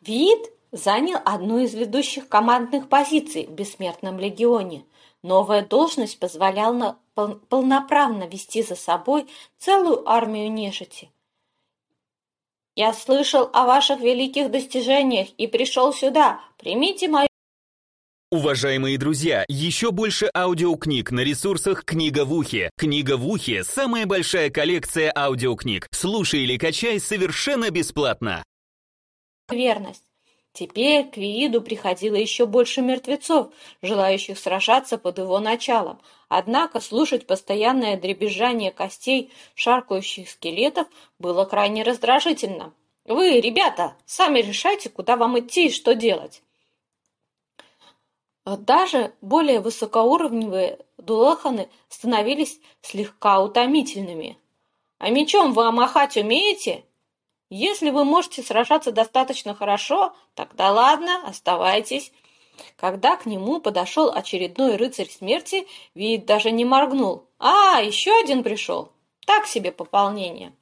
Вид занял одну из ведущих командных позиций в Бессмертном легионе. Новая должность позволяла полноправно вести за собой целую армию нежити. «Я слышал о ваших великих достижениях и пришел сюда. Примите мою Уважаемые друзья, еще больше аудиокниг на ресурсах «Книга в ухе». «Книга в ухе» — самая большая коллекция аудиокниг. Слушай или качай совершенно бесплатно. Верность. Теперь к Вииду приходило еще больше мертвецов, желающих сражаться под его началом. Однако слушать постоянное дребезжание костей шаркающих скелетов было крайне раздражительно. «Вы, ребята, сами решайте, куда вам идти и что делать». Даже более высокоуровневые дулаханы становились слегка утомительными. «А мечом вы махать умеете?» Если вы можете сражаться достаточно хорошо, тогда ладно, оставайтесь. Когда к нему подошел очередной рыцарь смерти, вид даже не моргнул. А, еще один пришел. Так себе пополнение.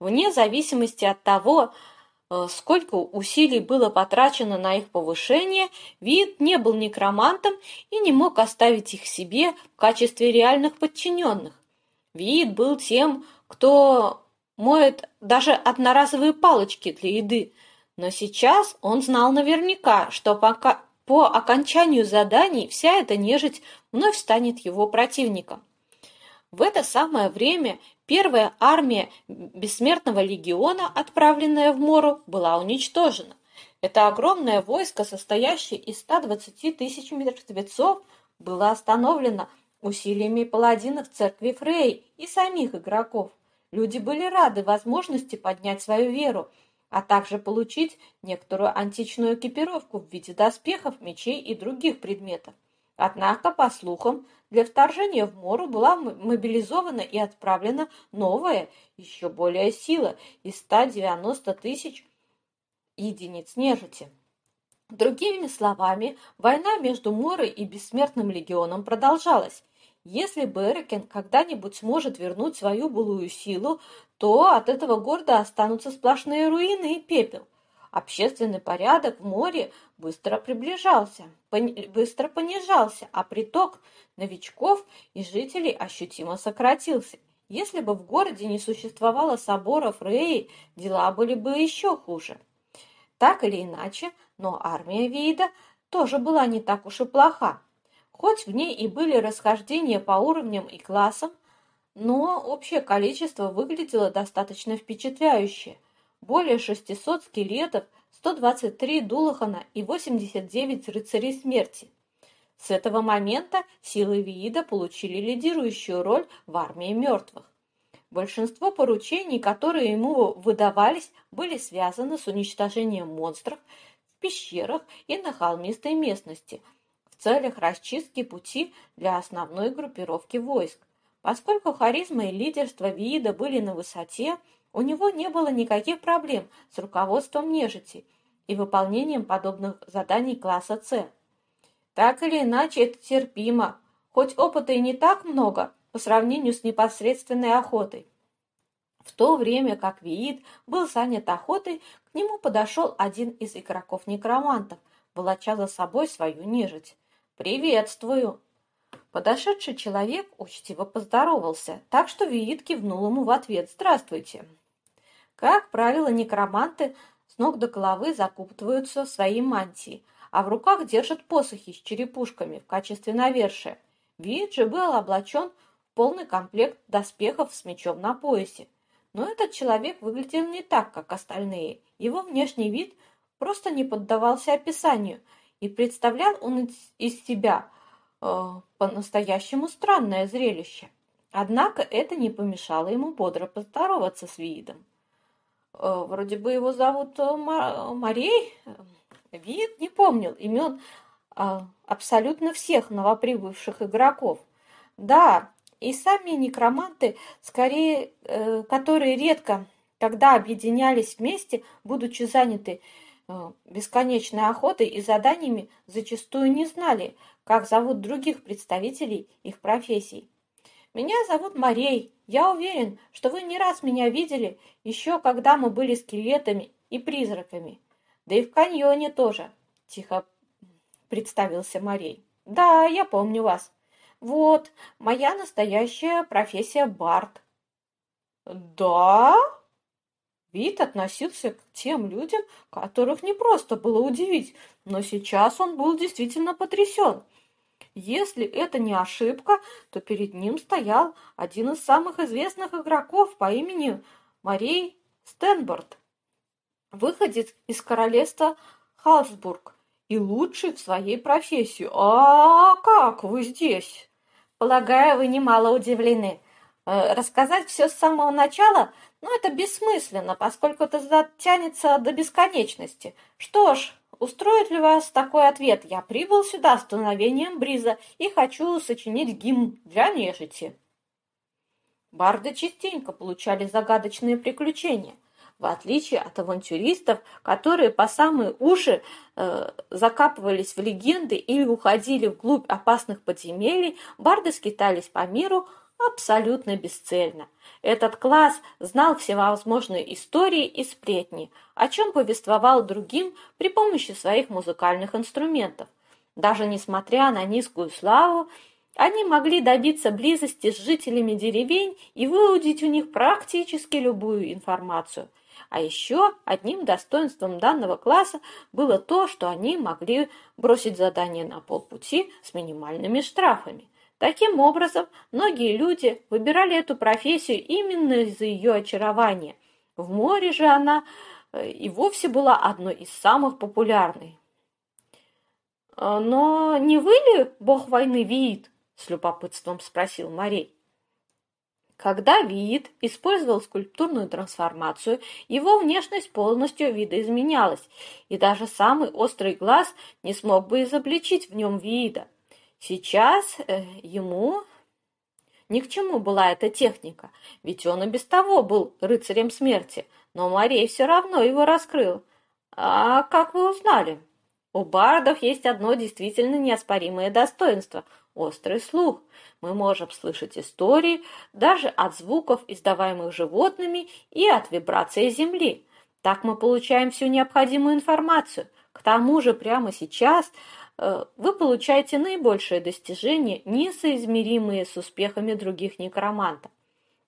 Вне зависимости от того, э, сколько усилий было потрачено на их повышение, вид не был некромантом и не мог оставить их себе в качестве реальных подчиненных. Вид был тем, кто моет даже одноразовые палочки для еды, но сейчас он знал наверняка, что пока по окончанию заданий вся эта нежить вновь станет его противником. В это самое время первая армия Бессмертного легиона, отправленная в Мору, была уничтожена. Это огромное войско, состоящее из 120 тысяч мертвецов, было остановлено усилиями паладинов церкви Фрей и самих игроков. Люди были рады возможности поднять свою веру, а также получить некоторую античную экипировку в виде доспехов, мечей и других предметов. Однако, по слухам, для вторжения в Мору была мобилизована и отправлена новая, еще более сила из 190 тысяч единиц нежити. Другими словами, война между Морой и Бессмертным легионом продолжалась, если Берекен когда-нибудь сможет вернуть свою былую силу, то от этого города останутся сплошные руины и пепел. Общественный порядок в море быстро приближался, быстро понижался, а приток новичков и жителей ощутимо сократился. Если бы в городе не существовало соборов Рей, дела были бы еще хуже. Так или иначе, но армия Вида тоже была не так уж и плоха. Хоть в ней и были расхождения по уровням и классам, но общее количество выглядело достаточно впечатляюще. Более 600 скелетов, 123 дулахана и 89 рыцарей смерти. С этого момента силы Виида получили лидирующую роль в армии мертвых. Большинство поручений, которые ему выдавались, были связаны с уничтожением монстров в пещерах и на холмистой местности – целях расчистки пути для основной группировки войск. Поскольку харизма и лидерство Виида были на высоте, у него не было никаких проблем с руководством нежити и выполнением подобных заданий класса С. Так или иначе, это терпимо, хоть опыта и не так много по сравнению с непосредственной охотой. В то время как Виид был занят охотой, к нему подошел один из игроков-некромантов, волоча за собой свою нежить. «Приветствую!» Подошедший человек учтиво поздоровался, так что Виит кивнул ему в ответ «Здравствуйте!». Как правило, некроманты с ног до головы закупываются в свои мантии, а в руках держат посохи с черепушками в качестве навершия. Виит же был облачен в полный комплект доспехов с мечом на поясе. Но этот человек выглядел не так, как остальные. Его внешний вид просто не поддавался описанию – и представлял он из себя э, по-настоящему странное зрелище. Однако это не помешало ему бодро поздороваться с видом. Э, вроде бы его зовут э, Марей. Вид не помнил имен э, абсолютно всех новоприбывших игроков. Да, и сами некроманты, скорее, э, которые редко, когда объединялись вместе, будучи заняты Э, бесконечной охотой и заданиями зачастую не знали, как зовут других представителей их профессий. «Меня зовут Марей. Я уверен, что вы не раз меня видели, еще когда мы были скелетами и призраками. Да и в каньоне тоже, тихо представился Марей. Да, я помню вас. Вот, моя настоящая профессия Барт. Да? Вид относился к тем людям, которых не просто было удивить, но сейчас он был действительно потрясен. Если это не ошибка, то перед ним стоял один из самых известных игроков по имени Марей Стенборд, выходец из королевства Халсбург и лучший в своей профессии. А как вы здесь? Полагаю, вы немало удивлены. Э, рассказать все с самого начала, ну, это бессмысленно, поскольку это затянется до бесконечности. Что ж, устроит ли вас такой ответ? Я прибыл сюда с дуновением бриза и хочу сочинить гимн для нежити. Барды частенько получали загадочные приключения. В отличие от авантюристов, которые по самые уши э, закапывались в легенды или уходили вглубь опасных подземелий, барды скитались по миру, абсолютно бесцельно. Этот класс знал всевозможные истории и сплетни, о чем повествовал другим при помощи своих музыкальных инструментов. Даже несмотря на низкую славу, они могли добиться близости с жителями деревень и выудить у них практически любую информацию. А еще одним достоинством данного класса было то, что они могли бросить задание на полпути с минимальными штрафами. Таким образом, многие люди выбирали эту профессию именно из-за ее очарования. В море же она э, и вовсе была одной из самых популярных. «Э, «Но не вы ли бог войны Виит?» – с любопытством спросил Марей. Когда Виит использовал скульптурную трансформацию, его внешность полностью видоизменялась, и даже самый острый глаз не смог бы изобличить в нем Виида. Сейчас э, ему ни к чему была эта техника, ведь он и без того был рыцарем смерти, но Марей все равно его раскрыл. А как вы узнали? У бардов есть одно действительно неоспоримое достоинство – острый слух. Мы можем слышать истории даже от звуков, издаваемых животными, и от вибрации земли. Так мы получаем всю необходимую информацию. К тому же прямо сейчас вы получаете наибольшие достижения, несоизмеримые с успехами других некромантов.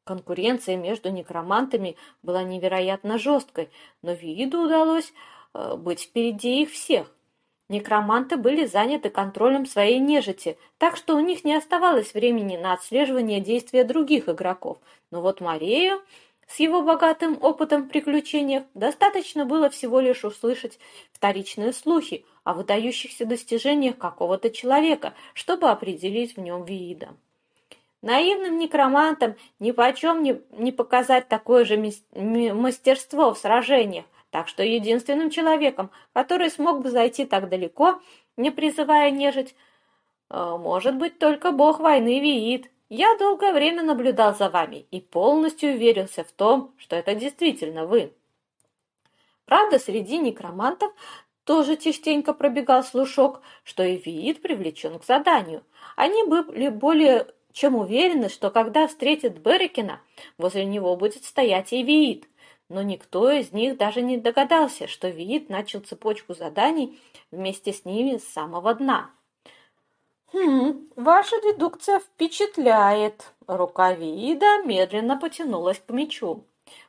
Конкуренция между некромантами была невероятно жесткой, но Вииду удалось э, быть впереди их всех. Некроманты были заняты контролем своей нежити, так что у них не оставалось времени на отслеживание действия других игроков. Но вот Марею с его богатым опытом в приключениях достаточно было всего лишь услышать вторичные слухи о выдающихся достижениях какого-то человека, чтобы определить в нем вида. Наивным некромантам ни почем не, не показать такое же мастерство в сражениях, так что единственным человеком, который смог бы зайти так далеко, не призывая нежить, э, может быть только бог войны Виит, я долгое время наблюдал за вами и полностью уверился в том, что это действительно вы. Правда, среди некромантов тоже частенько пробегал слушок, что Эвиид привлечен к заданию. Они были более чем уверены, что когда встретят Берекина, возле него будет стоять Эвиид. Но никто из них даже не догадался, что Виит начал цепочку заданий вместе с ними с самого дна. «Хм, ваша дедукция впечатляет!» Рука Виида медленно потянулась к мечу.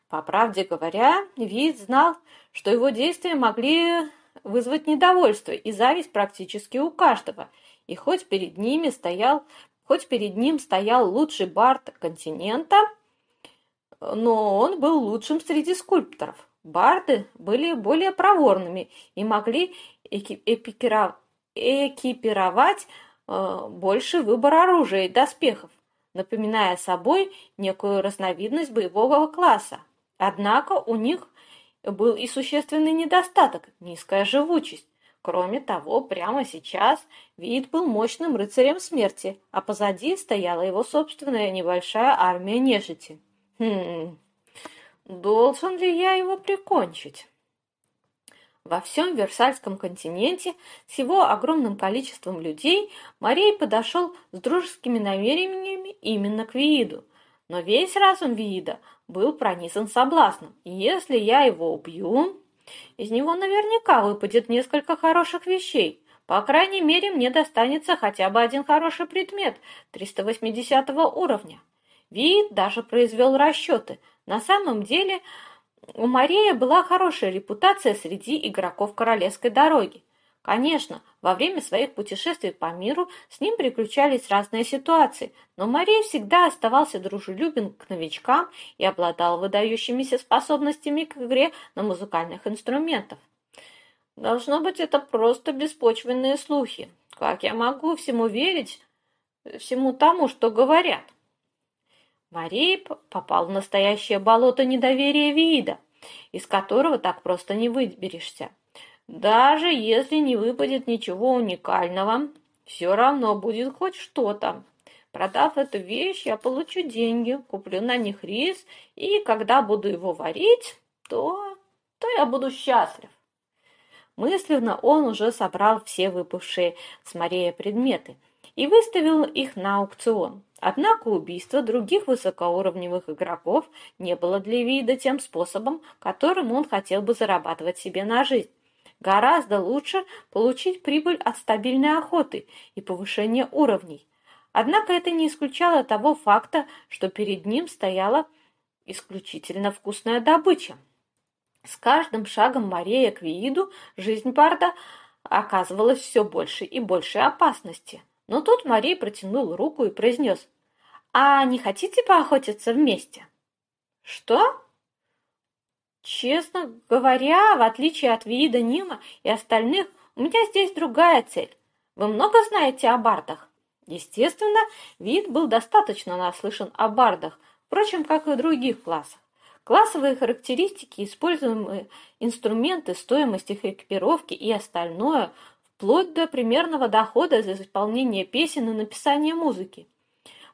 По правде говоря, Виид знал, что его действия могли вызвать недовольство и зависть практически у каждого. И хоть перед ними стоял, хоть перед ним стоял лучший бард континента, но он был лучшим среди скульпторов. Барды были более проворными и могли экипировать Э, больше выбор оружия и доспехов, напоминая собой некую разновидность боевого класса. Однако у них был и существенный недостаток – низкая живучесть. Кроме того, прямо сейчас Вид был мощным рыцарем смерти, а позади стояла его собственная небольшая армия нежити. Хм, должен ли я его прикончить? Во всем Версальском континенте с его огромным количеством людей Марей подошел с дружескими намерениями именно к Вииду. Но весь разум Виида был пронизан соблазном. Если я его убью, Из него наверняка выпадет несколько хороших вещей. По крайней мере, мне достанется хотя бы один хороший предмет 380 уровня. Вид даже произвел расчеты. На самом деле, у Марии была хорошая репутация среди игроков королевской дороги. Конечно, во время своих путешествий по миру с ним приключались разные ситуации, но Мария всегда оставался дружелюбен к новичкам и обладал выдающимися способностями к игре на музыкальных инструментах. Должно быть, это просто беспочвенные слухи. Как я могу всему верить, всему тому, что говорят? Мария попал в настоящее болото недоверия вида, из которого так просто не выберешься. Даже если не выпадет ничего уникального, все равно будет хоть что-то. Продав эту вещь, я получу деньги, куплю на них рис, и когда буду его варить, то, то я буду счастлив. Мысленно он уже собрал все выпавшие с Марея предметы и выставил их на аукцион. Однако убийство других высокоуровневых игроков не было для вида тем способом, которым он хотел бы зарабатывать себе на жизнь. Гораздо лучше получить прибыль от стабильной охоты и повышения уровней. Однако это не исключало того факта, что перед ним стояла исключительно вкусная добыча. С каждым шагом Мария к Вииду жизнь Барда оказывалась все больше и больше опасности. Но тут Мария протянул руку и произнес, «А не хотите поохотиться вместе?» «Что?» Честно говоря, в отличие от Виида Нима и остальных, у меня здесь другая цель. Вы много знаете о бардах? Естественно, Вид был достаточно наслышан о бардах, впрочем, как и в других классах. Классовые характеристики, используемые инструменты, стоимость их экипировки и остальное, вплоть до примерного дохода за исполнение песен и написание музыки.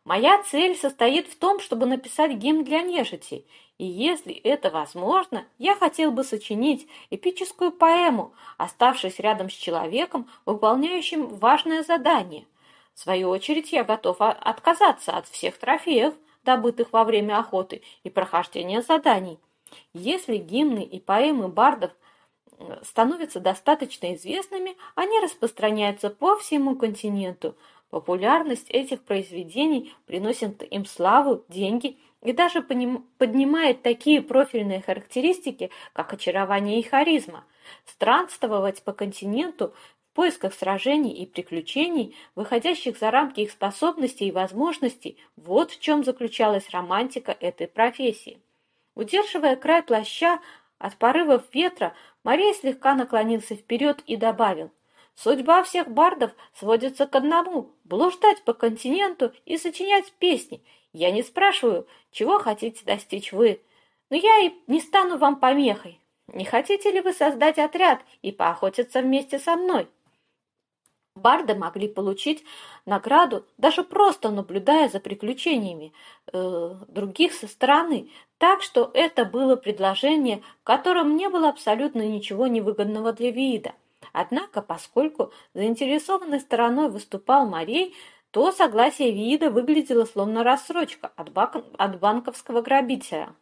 Моя цель состоит в том, чтобы написать гимн для нежити, и если это возможно, я хотел бы сочинить эпическую поэму, оставшись рядом с человеком, выполняющим важное задание. В свою очередь, я готов отказаться от всех трофеев, добытых во время охоты и прохождения заданий. Если гимны и поэмы бардов э, становятся достаточно известными, они распространяются по всему континенту. Популярность этих произведений приносит им славу, деньги и даже поднимает такие профильные характеристики, как очарование и харизма. Странствовать по континенту в поисках сражений и приключений, выходящих за рамки их способностей и возможностей, вот в чем заключалась романтика этой профессии. Удерживая край плаща от порывов ветра, Мария слегка наклонился вперед и добавил, «Судьба всех бардов сводится к одному – блуждать по континенту и сочинять песни – я не спрашиваю, чего хотите достичь вы, но я и не стану вам помехой. Не хотите ли вы создать отряд и поохотиться вместе со мной? Барды могли получить награду, даже просто наблюдая за приключениями э, других со стороны, так что это было предложение, в котором не было абсолютно ничего невыгодного для вида. Однако, поскольку заинтересованной стороной выступал Марей, то согласие вида выглядело словно рассрочка от, бак... от банковского грабителя.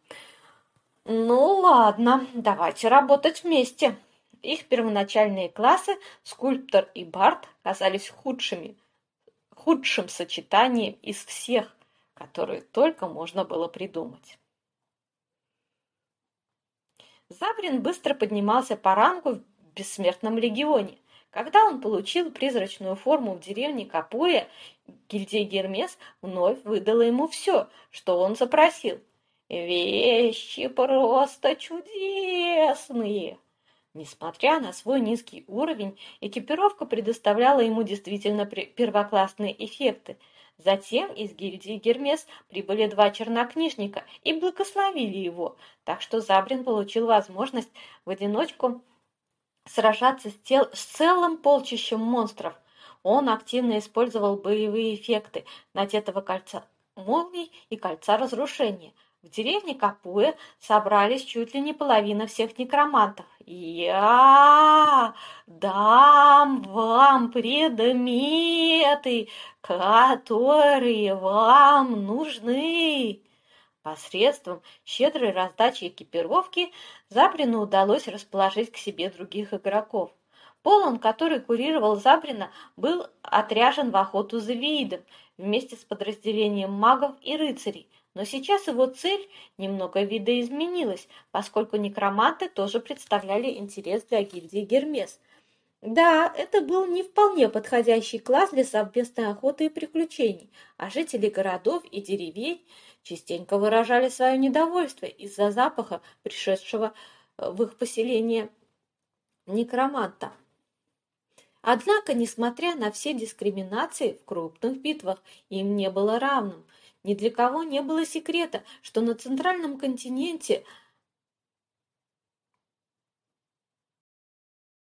Ну ладно, давайте работать вместе. Их первоначальные классы, скульптор и бард, казались худшими, худшим сочетанием из всех, которые только можно было придумать. Забрин быстро поднимался по рангу бессмертном легионе. Когда он получил призрачную форму в деревне Капуя, гильдия Гермес вновь выдала ему все, что он запросил. Вещи просто чудесные! Несмотря на свой низкий уровень, экипировка предоставляла ему действительно первоклассные эффекты. Затем из гильдии Гермес прибыли два чернокнижника и благословили его, так что Забрин получил возможность в одиночку сражаться с, тел с целым полчищем монстров. Он активно использовал боевые эффекты надетого кольца молний и кольца разрушения. В деревне Капуэ собрались чуть ли не половина всех некромантов. Я дам вам предметы, которые вам нужны. Посредством щедрой раздачи экипировки Забрину удалось расположить к себе других игроков. Полон, который курировал Забрина, был отряжен в охоту за Виидом вместе с подразделением магов и рыцарей, но сейчас его цель немного видоизменилась, поскольку некроманты тоже представляли интерес для гильдии Гермес. Да, это был не вполне подходящий класс для совместной охоты и приключений, а жители городов и деревень частенько выражали свое недовольство из-за запаха, пришедшего э, в их поселение некроманта. Однако, несмотря на все дискриминации в крупных битвах, им не было равным – ни для кого не было секрета, что на центральном континенте